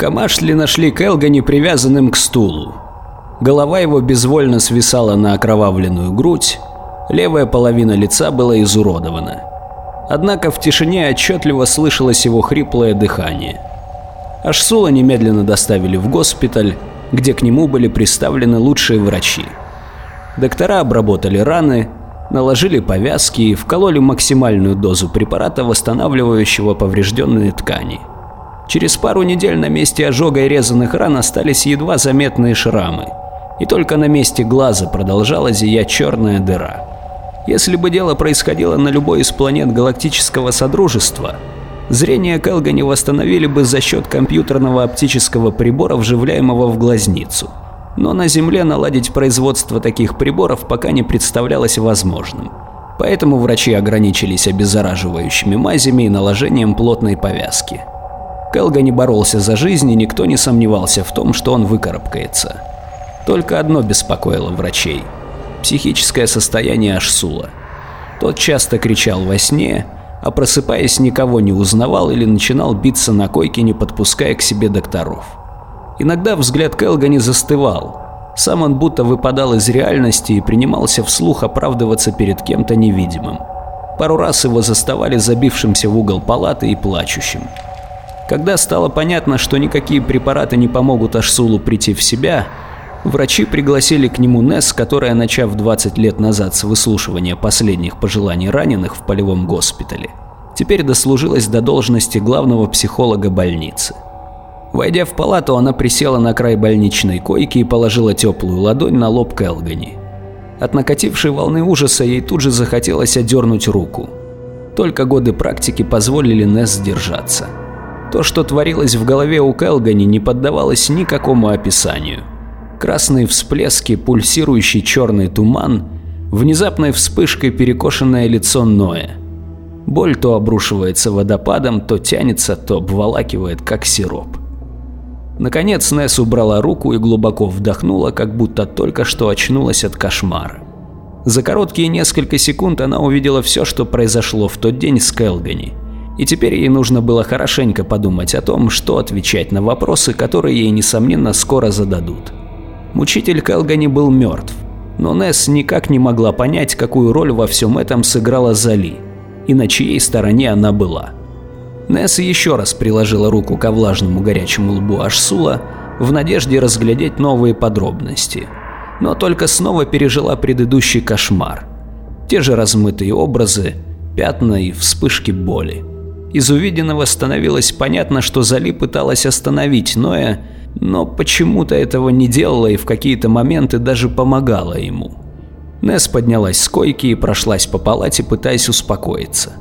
Камашли нашли Келгани привязанным к стулу. Голова его безвольно свисала на окровавленную грудь, левая половина лица была изуродована. Однако в тишине отчетливо слышалось его хриплое дыхание. Ашсула немедленно доставили в госпиталь, где к нему были представлены лучшие врачи. Доктора обработали раны, наложили повязки и вкололи максимальную дозу препарата, восстанавливающего поврежденные ткани. Через пару недель на месте ожога и резаных ран остались едва заметные шрамы, и только на месте глаза продолжала зиять черная дыра. Если бы дело происходило на любой из планет Галактического Содружества, зрение Келгани восстановили бы за счет компьютерного оптического прибора, вживляемого в глазницу – но на Земле наладить производство таких приборов пока не представлялось возможным. Поэтому врачи ограничились обеззараживающими мазями и наложением плотной повязки. Келга не боролся за жизнь и никто не сомневался в том, что он выкарабкается. Только одно беспокоило врачей – психическое состояние Ашсула. Тот часто кричал во сне, а просыпаясь никого не узнавал или начинал биться на койке, не подпуская к себе докторов. Иногда взгляд Келгани застывал. Сам он будто выпадал из реальности и принимался вслух оправдываться перед кем-то невидимым. Пару раз его заставали забившимся в угол палаты и плачущим. Когда стало понятно, что никакие препараты не помогут Ашсулу прийти в себя, врачи пригласили к нему Несс, которая, начав 20 лет назад с выслушивания последних пожеланий раненых в полевом госпитале, теперь дослужилась до должности главного психолога больницы. Войдя в палату, она присела на край больничной койки и положила теплую ладонь на лоб Келгани. От накатившей волны ужаса ей тут же захотелось отдернуть руку. Только годы практики позволили Несс сдержаться. То, что творилось в голове у Келгани, не поддавалось никакому описанию. Красные всплески, пульсирующий черный туман, внезапной вспышкой перекошенное лицо Ноя. Боль то обрушивается водопадом, то тянется, то обволакивает, как сироп. Наконец Несс убрала руку и глубоко вдохнула, как будто только что очнулась от кошмара. За короткие несколько секунд она увидела все, что произошло в тот день с Келгани. И теперь ей нужно было хорошенько подумать о том, что отвечать на вопросы, которые ей, несомненно, скоро зададут. Мучитель Келгани был мертв, но Несс никак не могла понять, какую роль во всем этом сыграла Зали, и на чьей стороне она была. Несса еще раз приложила руку ко влажному горячему лбу Ашсула в надежде разглядеть новые подробности, но только снова пережила предыдущий кошмар. Те же размытые образы, пятна и вспышки боли. Из увиденного становилось понятно, что Зали пыталась остановить Ноя, но почему-то этого не делала и в какие-то моменты даже помогала ему. Несс поднялась с койки и прошлась по палате, пытаясь успокоиться.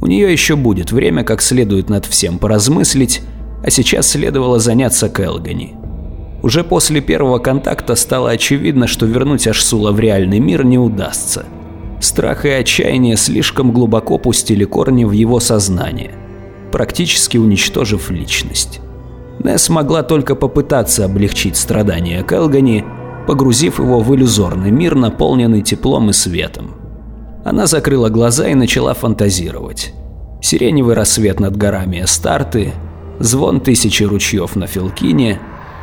У нее еще будет время как следует над всем поразмыслить, а сейчас следовало заняться Келгани. Уже после первого контакта стало очевидно, что вернуть Ашсула в реальный мир не удастся. Страх и отчаяние слишком глубоко пустили корни в его сознание, практически уничтожив личность. Несс могла только попытаться облегчить страдания Келгани, погрузив его в иллюзорный мир, наполненный теплом и светом. Она закрыла глаза и начала фантазировать. Сиреневый рассвет над горами Эстарты, звон тысячи ручьев на Филкине,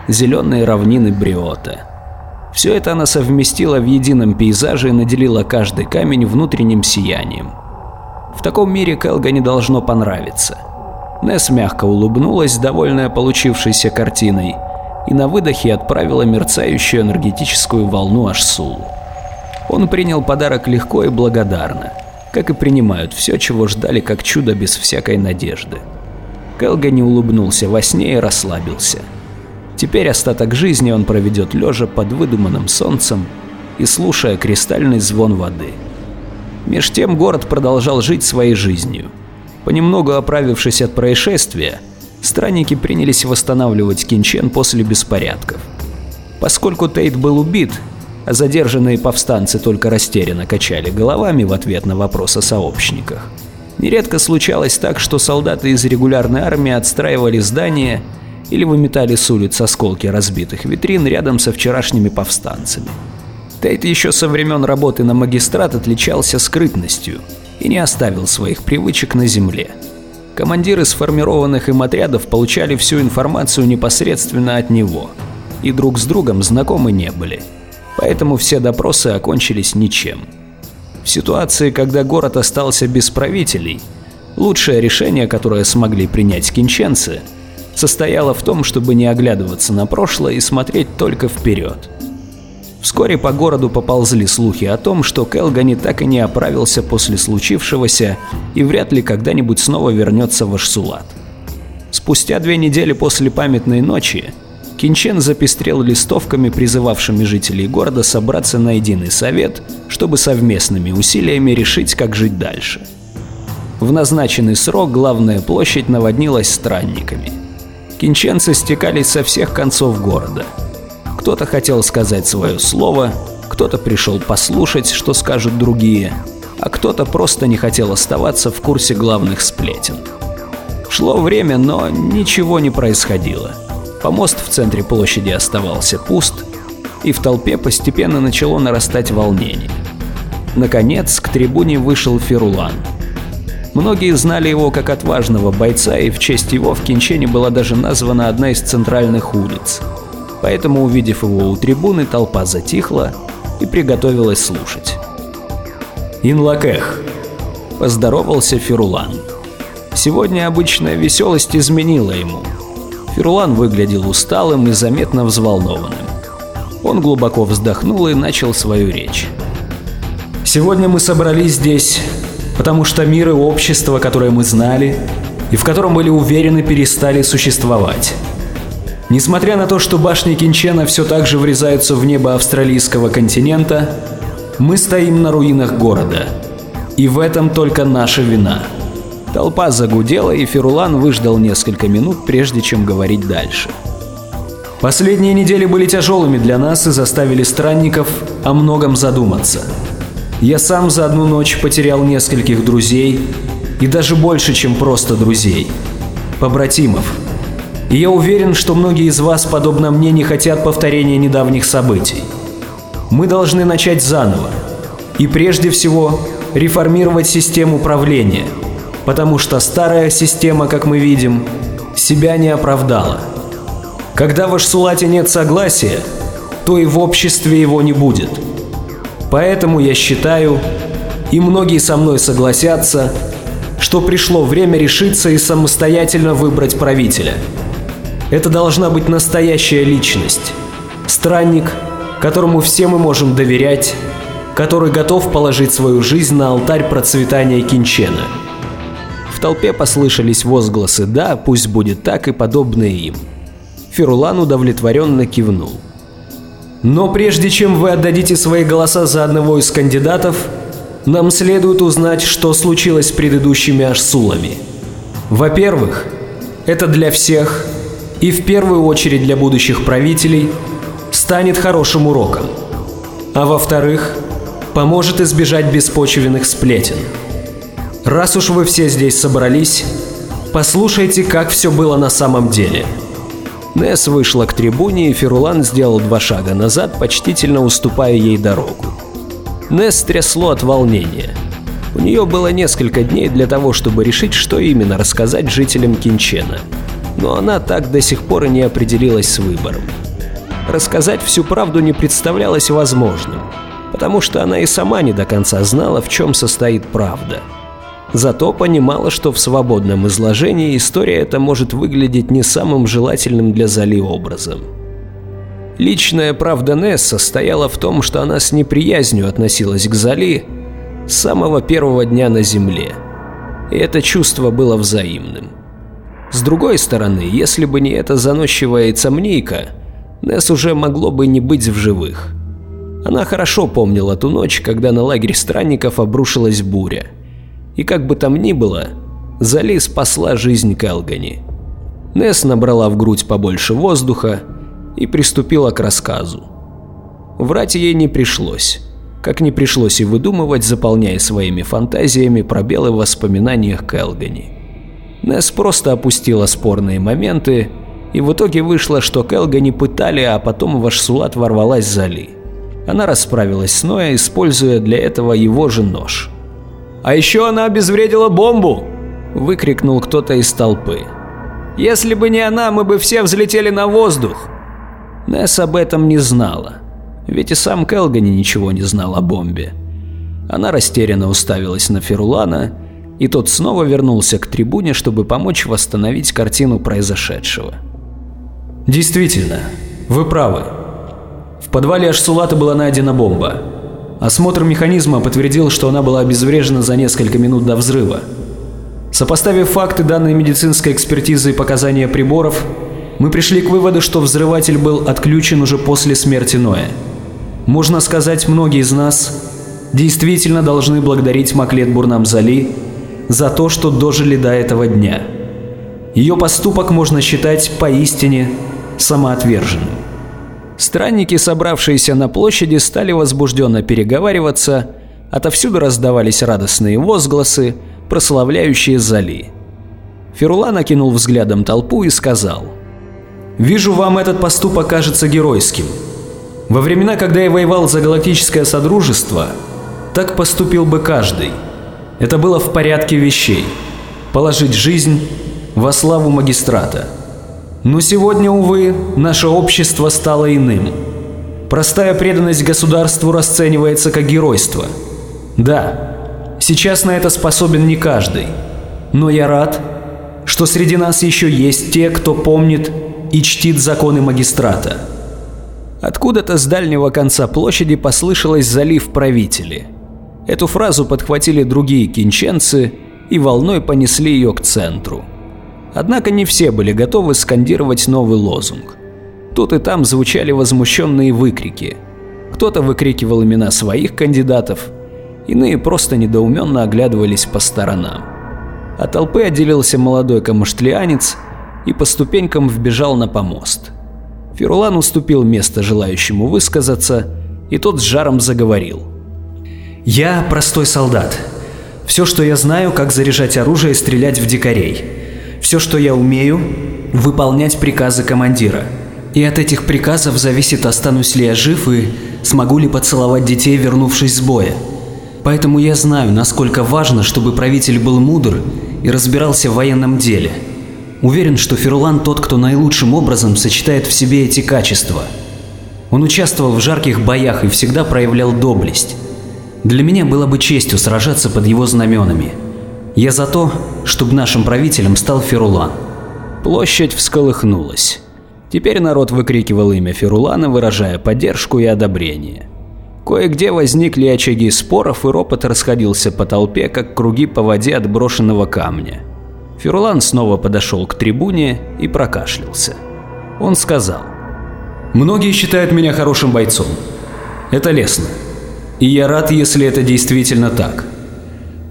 зеленые равнины Бриота. Все это она совместила в едином пейзаже и наделила каждый камень внутренним сиянием. В таком мире Келга не должно понравиться. Несс мягко улыбнулась, довольная получившейся картиной, и на выдохе отправила мерцающую энергетическую волну Ашсулу. Он принял подарок легко и благодарно, как и принимают все, чего ждали как чудо без всякой надежды. Келга не улыбнулся во сне и расслабился. Теперь остаток жизни он проведет лежа под выдуманным солнцем и слушая кристальный звон воды. Меж тем город продолжал жить своей жизнью. Понемногу оправившись от происшествия, странники принялись восстанавливать Кинчен после беспорядков. Поскольку Тейт был убит, а задержанные повстанцы только растерянно качали головами в ответ на вопрос о сообщниках. Нередко случалось так, что солдаты из регулярной армии отстраивали здания или выметали с улиц осколки разбитых витрин рядом со вчерашними повстанцами. Тейт еще со времен работы на магистрат отличался скрытностью и не оставил своих привычек на земле. Командиры сформированных им отрядов получали всю информацию непосредственно от него и друг с другом знакомы не были. Поэтому все допросы окончились ничем. В ситуации, когда город остался без правителей, лучшее решение, которое смогли принять кинченцы, состояло в том, чтобы не оглядываться на прошлое и смотреть только вперед. Вскоре по городу поползли слухи о том, что Келгани так и не оправился после случившегося и вряд ли когда-нибудь снова вернется в Ашсулат. Спустя две недели после памятной ночи Кинчен запестрел листовками, призывавшими жителей города собраться на единый совет, чтобы совместными усилиями решить, как жить дальше. В назначенный срок главная площадь наводнилась странниками. Кинченцы стекались со всех концов города – кто-то хотел сказать свое слово, кто-то пришел послушать, что скажут другие, а кто-то просто не хотел оставаться в курсе главных сплетен. Шло время, но ничего не происходило. Помост в центре площади оставался пуст, и в толпе постепенно начало нарастать волнение. Наконец, к трибуне вышел Ферулан. Многие знали его как отважного бойца, и в честь его в Кинчене была даже названа одна из центральных улиц – поэтому, увидев его у трибуны, толпа затихла и приготовилась слушать. «Инлакех», – поздоровался Ферулан. Сегодня обычная веселость изменила ему. Ферулан выглядел усталым и заметно взволнованным. Он глубоко вздохнул и начал свою речь. «Сегодня мы собрались здесь, потому что мир и общество, которое мы знали, и в котором были уверены, перестали существовать. Несмотря на то, что башни Кинчена все так же врезаются в небо австралийского континента, мы стоим на руинах города. И в этом только наша вина. Толпа загудела, и Ферулан выждал несколько минут, прежде чем говорить дальше. Последние недели были тяжелыми для нас и заставили странников о многом задуматься. Я сам за одну ночь потерял нескольких друзей, и даже больше, чем просто друзей. Побратимов – и я уверен, что многие из вас, подобно мне, не хотят повторения недавних событий. Мы должны начать заново. И прежде всего, реформировать систему управления, потому что старая система, как мы видим, себя не оправдала. Когда в Ашсулате нет согласия, то и в обществе его не будет. Поэтому я считаю, и многие со мной согласятся, что пришло время решиться и самостоятельно выбрать правителя – это должна быть настоящая личность. Странник, которому все мы можем доверять, который готов положить свою жизнь на алтарь процветания Кинчена. В толпе послышались возгласы «да, пусть будет так» и подобные им. Ферулан удовлетворенно кивнул. Но прежде чем вы отдадите свои голоса за одного из кандидатов, нам следует узнать, что случилось с предыдущими Ашсулами. Во-первых, это для всех и в первую очередь для будущих правителей станет хорошим уроком. А во-вторых, поможет избежать беспочвенных сплетен. Раз уж вы все здесь собрались, послушайте, как все было на самом деле. Несс вышла к трибуне, и Ферулан сделал два шага назад, почтительно уступая ей дорогу. Несс трясло от волнения. У нее было несколько дней для того, чтобы решить, что именно рассказать жителям Кинчена – но она так до сих пор и не определилась с выбором. Рассказать всю правду не представлялось возможным, потому что она и сама не до конца знала, в чем состоит правда. Зато понимала, что в свободном изложении история эта может выглядеть не самым желательным для Зали образом. Личная правда Несс состояла в том, что она с неприязнью относилась к Зали с самого первого дня на Земле. И это чувство было взаимным. С другой стороны, если бы не эта заносчивая яйцемнейка, Несс уже могло бы не быть в живых. Она хорошо помнила ту ночь, когда на лагерь странников обрушилась буря. И как бы там ни было, Зали спасла жизнь Келгани. Несс набрала в грудь побольше воздуха и приступила к рассказу. Врать ей не пришлось, как не пришлось и выдумывать, заполняя своими фантазиями пробелы в воспоминаниях Келгани. Несс просто опустила спорные моменты, и в итоге вышло, что Келга не пытали, а потом в Ашсулат ворвалась Зали. Она расправилась с Ноя, используя для этого его же нож. «А еще она обезвредила бомбу!» – выкрикнул кто-то из толпы. «Если бы не она, мы бы все взлетели на воздух!» Несс об этом не знала, ведь и сам Келгани ничего не знал о бомбе. Она растерянно уставилась на Ферулана, и тот снова вернулся к трибуне, чтобы помочь восстановить картину произошедшего. Действительно, вы правы. В подвале Ашсулата была найдена бомба. Осмотр механизма подтвердил, что она была обезврежена за несколько минут до взрыва. Сопоставив факты данной медицинской экспертизы и показания приборов, мы пришли к выводу, что взрыватель был отключен уже после смерти Ноя. Можно сказать, многие из нас действительно должны благодарить Маклет Бурнамзали за то, что дожили до этого дня. Ее поступок можно считать поистине самоотверженным. Странники, собравшиеся на площади, стали возбужденно переговариваться, отовсюду раздавались радостные возгласы, прославляющие Зали. Ферула накинул взглядом толпу и сказал. «Вижу, вам этот поступок кажется геройским. Во времена, когда я воевал за Галактическое Содружество, так поступил бы каждый. Это было в порядке вещей. Положить жизнь во славу магистрата. Но сегодня, увы, наше общество стало иным. Простая преданность государству расценивается как геройство. Да, сейчас на это способен не каждый. Но я рад, что среди нас еще есть те, кто помнит и чтит законы магистрата. Откуда-то с дальнего конца площади послышалось залив правители. Эту фразу подхватили другие кинченцы и волной понесли ее к центру. Однако не все были готовы скандировать новый лозунг. Тут и там звучали возмущенные выкрики. Кто-то выкрикивал имена своих кандидатов, иные просто недоуменно оглядывались по сторонам. От толпы отделился молодой камаштлианец и по ступенькам вбежал на помост. Ферулан уступил место желающему высказаться, и тот с жаром заговорил. «Я простой солдат. Все, что я знаю, как заряжать оружие и стрелять в дикарей. Все, что я умею, выполнять приказы командира. И от этих приказов зависит, останусь ли я жив и смогу ли поцеловать детей, вернувшись с боя. Поэтому я знаю, насколько важно, чтобы правитель был мудр и разбирался в военном деле. Уверен, что Ферлан тот, кто наилучшим образом сочетает в себе эти качества. Он участвовал в жарких боях и всегда проявлял доблесть. Для меня было бы честью сражаться под его знаменами. Я за то, чтобы нашим правителем стал Ферулан. Площадь всколыхнулась. Теперь народ выкрикивал имя Ферулана, выражая поддержку и одобрение. Кое-где возникли очаги споров, и ропот расходился по толпе, как круги по воде от брошенного камня. Ферулан снова подошел к трибуне и прокашлялся. Он сказал. «Многие считают меня хорошим бойцом. Это лестно. И я рад, если это действительно так.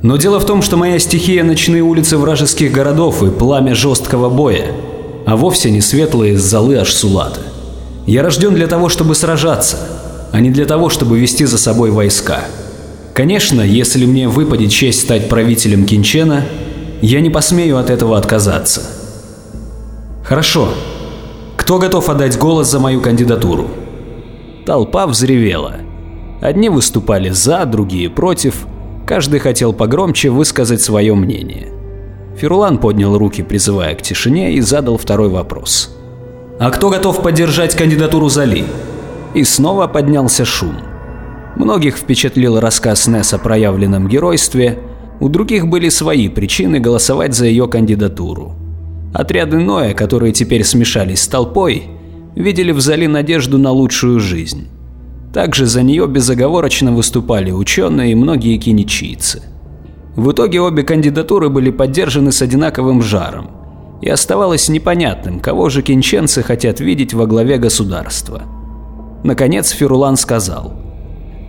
Но дело в том, что моя стихия – ночные улицы вражеских городов и пламя жесткого боя, а вовсе не светлые золы Ашсулата. Я рожден для того, чтобы сражаться, а не для того, чтобы вести за собой войска. Конечно, если мне выпадет честь стать правителем Кинчена, я не посмею от этого отказаться. Хорошо. Кто готов отдать голос за мою кандидатуру? Толпа взревела. Одни выступали за, другие против – Каждый хотел погромче высказать свое мнение. Ферлан поднял руки, призывая к тишине, и задал второй вопрос. «А кто готов поддержать кандидатуру Зали?» И снова поднялся шум. Многих впечатлил рассказ Несс о проявленном геройстве, у других были свои причины голосовать за ее кандидатуру. Отряды Ноя, которые теперь смешались с толпой, видели в Зали надежду на лучшую жизнь. Также за нее безоговорочно выступали ученые и многие киничийцы. В итоге обе кандидатуры были поддержаны с одинаковым жаром, и оставалось непонятным, кого же кинченцы хотят видеть во главе государства. Наконец Ферулан сказал.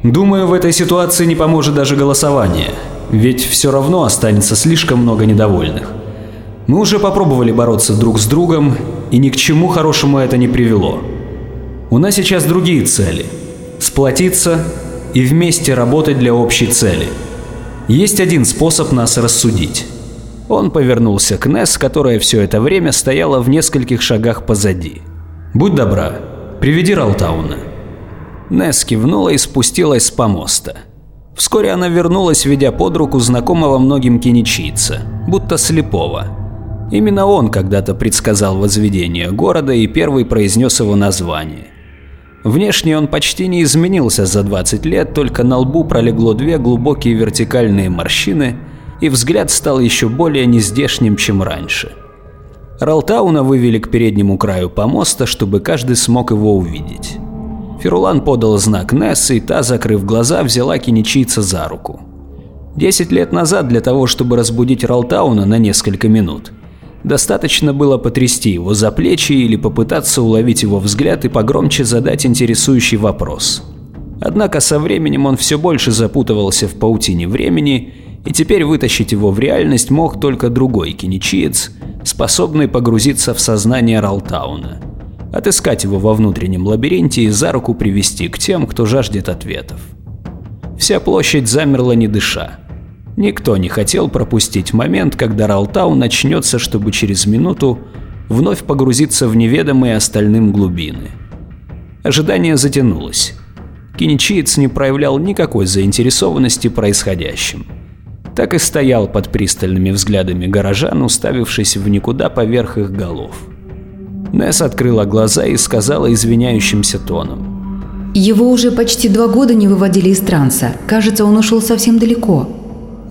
«Думаю, в этой ситуации не поможет даже голосование, ведь все равно останется слишком много недовольных. Мы уже попробовали бороться друг с другом, и ни к чему хорошему это не привело. У нас сейчас другие цели – сплотиться и вместе работать для общей цели. Есть один способ нас рассудить. Он повернулся к Несс, которая все это время стояла в нескольких шагах позади. «Будь добра, приведи Ралтауна». Несс кивнула и спустилась с помоста. Вскоре она вернулась, ведя под руку знакомого многим киничийца, будто слепого. Именно он когда-то предсказал возведение города и первый произнес его название. Внешне он почти не изменился за 20 лет, только на лбу пролегло две глубокие вертикальные морщины, и взгляд стал еще более нездешним, чем раньше. Ралтауна вывели к переднему краю помоста, чтобы каждый смог его увидеть. Ферулан подал знак Несс, и та, закрыв глаза, взяла киничийца за руку. Десять лет назад для того, чтобы разбудить Ралтауна на несколько минут, достаточно было потрясти его за плечи или попытаться уловить его взгляд и погромче задать интересующий вопрос. Однако со временем он все больше запутывался в паутине времени, и теперь вытащить его в реальность мог только другой киничиец, способный погрузиться в сознание Ралтауна отыскать его во внутреннем лабиринте и за руку привести к тем, кто жаждет ответов. Вся площадь замерла не дыша. Никто не хотел пропустить момент, когда Ралтау начнется, чтобы через минуту вновь погрузиться в неведомые остальным глубины. Ожидание затянулось. Киничиец не проявлял никакой заинтересованности происходящим. Так и стоял под пристальными взглядами горожан, уставившись в никуда поверх их голов. Несс открыла глаза и сказала извиняющимся тоном. Его уже почти два года не выводили из транса. Кажется, он ушел совсем далеко.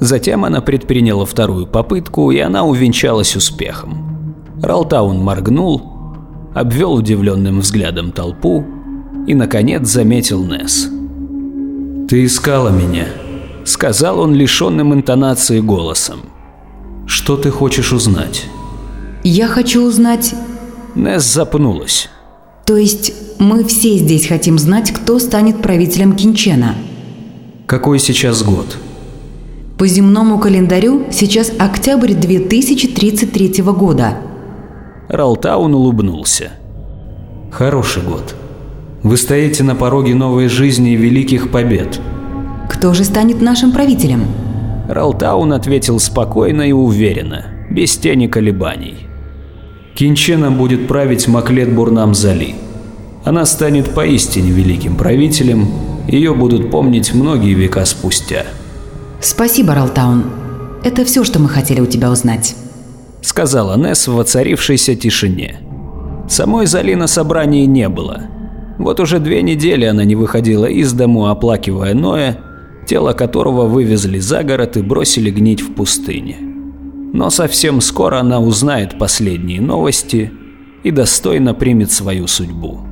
Затем она предприняла вторую попытку, и она увенчалась успехом. Ралтаун моргнул, обвел удивленным взглядом толпу и, наконец, заметил Несс. «Ты искала меня», — сказал он лишенным интонации голосом. «Что ты хочешь узнать?» «Я хочу узнать, Несс запнулась. То есть мы все здесь хотим знать, кто станет правителем Кинчена? Какой сейчас год? По земному календарю сейчас октябрь 2033 года. Ралтаун улыбнулся. Хороший год. Вы стоите на пороге новой жизни и великих побед. Кто же станет нашим правителем? Ралтаун ответил спокойно и уверенно, без тени колебаний. Кинченом будет править Маклет Бурнам-Зали. Она станет поистине великим правителем, ее будут помнить многие века спустя. Спасибо, Ралтаун. Это все, что мы хотели у тебя узнать. Сказала Несс в воцарившейся тишине. Самой Зали на собрании не было. Вот уже две недели она не выходила из дому, оплакивая Ноя, тело которого вывезли за город и бросили гнить в пустыне но совсем скоро она узнает последние новости и достойно примет свою судьбу.